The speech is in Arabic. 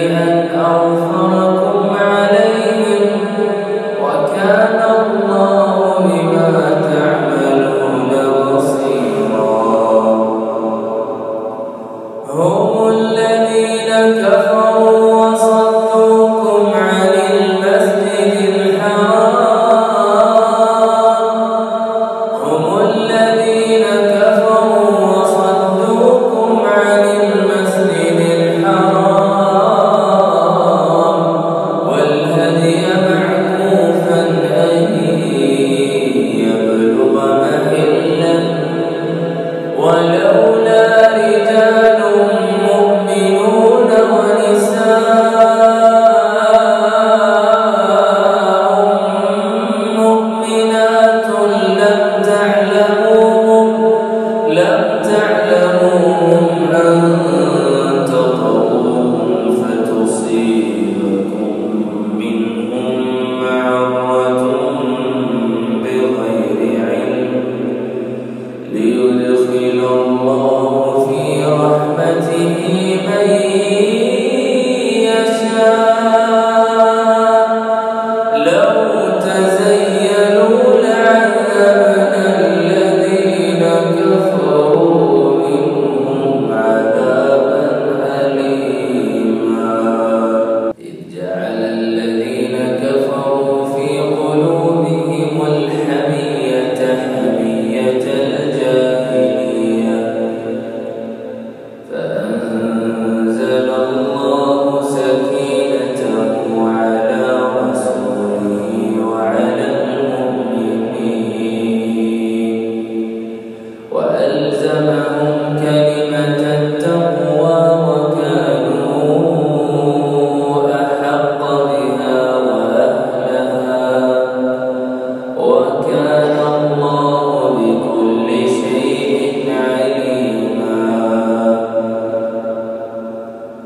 أن أظفركم